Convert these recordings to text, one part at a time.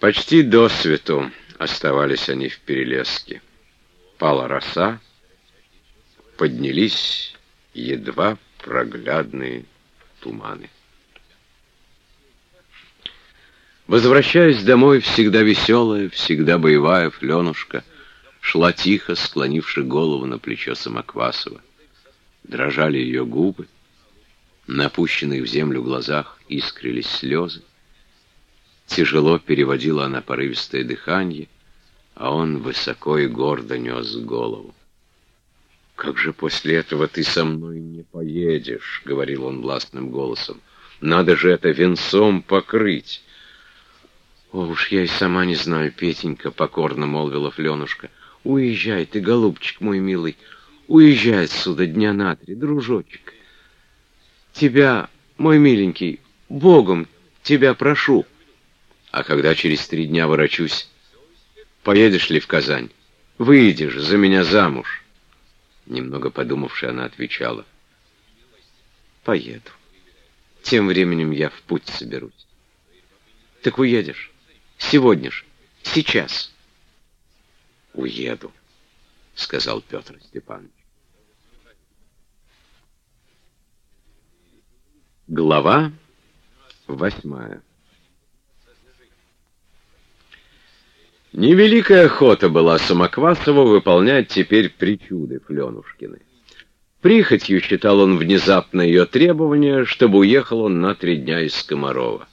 Почти до свету оставались они в перелеске. Пала роса, поднялись едва проглядные туманы. Возвращаясь домой, всегда веселая, всегда боевая Фленушка шла тихо, склонивши голову на плечо Самоквасова. Дрожали ее губы, на опущенных в землю глазах искрились слезы. Тяжело переводила она порывистое дыхание, а он высоко и гордо нес голову. «Как же после этого ты со мной не поедешь?» — говорил он властным голосом. «Надо же это венцом покрыть!» «О, уж я и сама не знаю, Петенька», — покорно молвила Фленушка. «Уезжай ты, голубчик мой милый, уезжай отсюда дня на три, дружочек. Тебя, мой миленький, Богом тебя прошу». А когда через три дня ворочусь, поедешь ли в Казань? Выйдешь за меня замуж. Немного подумавши, она отвечала. Поеду. Тем временем я в путь соберусь. Так уедешь? Сегодня ж. Сейчас. Уеду, сказал Петр Степанович. Глава восьмая Невеликая охота была Самоквасова выполнять теперь причуды Фленушкины. Прихотью считал он внезапно ее требование, чтобы уехал он на три дня из Комарова.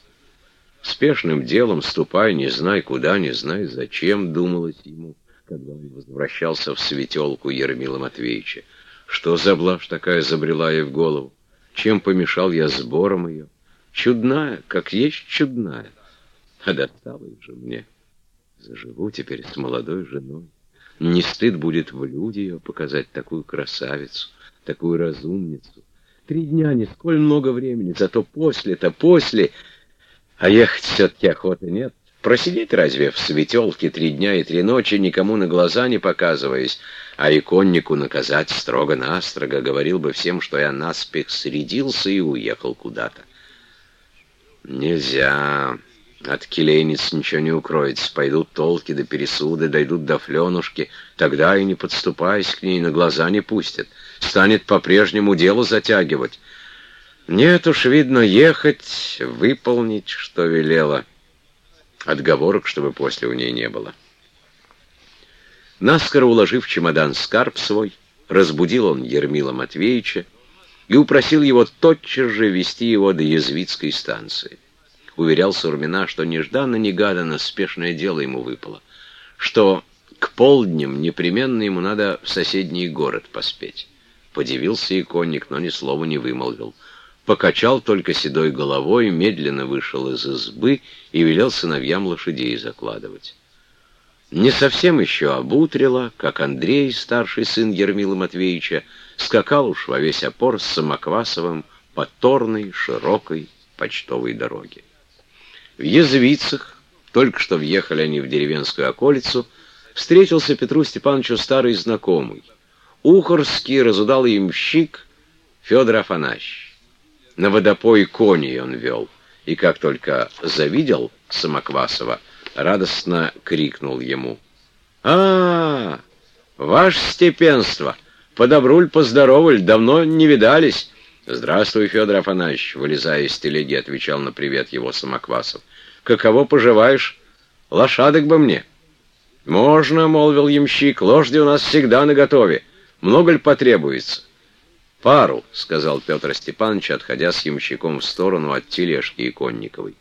Спешным делом, ступай, не знай куда, не знай зачем, думалось ему, когда он возвращался в светелку Ермила Матвеевича. Что за блажь такая забрела ей в голову? Чем помешал я сбором ее? Чудная, как есть чудная. А досталось же мне. Заживу теперь с молодой женой. Не стыд будет в люди ее показать такую красавицу, такую разумницу. Три дня, не сколь много времени, зато после-то, после... А ехать все-таки охоты нет. Просидеть разве в светелке три дня и три ночи, никому на глаза не показываясь, а иконнику наказать строго-настрого, говорил бы всем, что я наспех средился и уехал куда-то. Нельзя... От келейниц ничего не укроется. Пойдут толки до пересуды, дойдут до Фленушки. Тогда и не подступаясь к ней, на глаза не пустят. Станет по-прежнему дело затягивать. Нет уж, видно, ехать, выполнить, что велела. Отговорок, чтобы после у ней не было. Наскоро уложив чемодан скарб свой, разбудил он Ермила Матвеевича и упросил его тотчас же вести его до Язвицкой станции уверял Сурмина, что нежданно-негаданно спешное дело ему выпало, что к полдням непременно ему надо в соседний город поспеть. Подивился иконник, но ни слова не вымолвил. Покачал только седой головой, медленно вышел из избы и велел сыновьям лошадей закладывать. Не совсем еще обутрило, как Андрей, старший сын Ермила Матвеевича, скакал уж во весь опор с Самоквасовым по торной, широкой почтовой дороге. В Язвицах, только что въехали они в деревенскую околицу, встретился Петру Степановичу старый знакомый, ухорский разудалый ямщик Федор Афанасьевич. На водопой коней он вел, и как только завидел Самоквасова, радостно крикнул ему. «А, -а, -а ваше степенство! Подобруль, поздороваль, давно не видались!» «Здравствуй, Федор Афанасьевич!» — вылезая из телеги, отвечал на привет его Самоквасов. «Каково поживаешь? Лошадок бы мне!» «Можно», — молвил ямщик, — «лошади у нас всегда наготове. Много ли потребуется?» «Пару», — сказал Петр Степанович, отходя с ямщиком в сторону от тележки Иконниковой.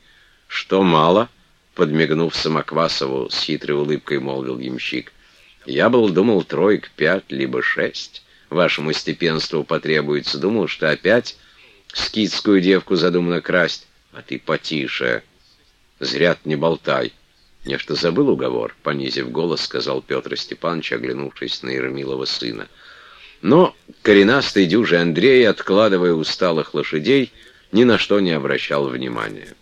«Что мало?» — подмигнув Самоквасову, с хитрой улыбкой молвил ямщик. «Я был думал троек пять, либо шесть» вашему степенству потребуется. Думал, что опять скидскую девку задумано красть. А ты потише. Зря ты не болтай. Нечто забыл уговор, понизив голос, сказал Петр Степанович, оглянувшись на Ермилова сына. Но коренастый дюжий Андрей, откладывая усталых лошадей, ни на что не обращал внимания.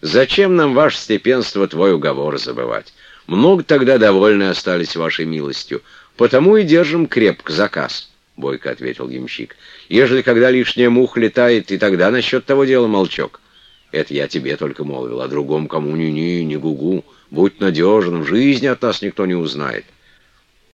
«Зачем нам, ваше степенство, твой уговор забывать? Много тогда довольны остались вашей милостью, потому и держим крепко заказ». — бойко ответил ямщик. «Ежели когда лишняя муха летает, и тогда насчет того дела молчок. Это я тебе только молвил, а другом кому ни-ни, ни гугу. Будь надежен, в жизни от нас никто не узнает.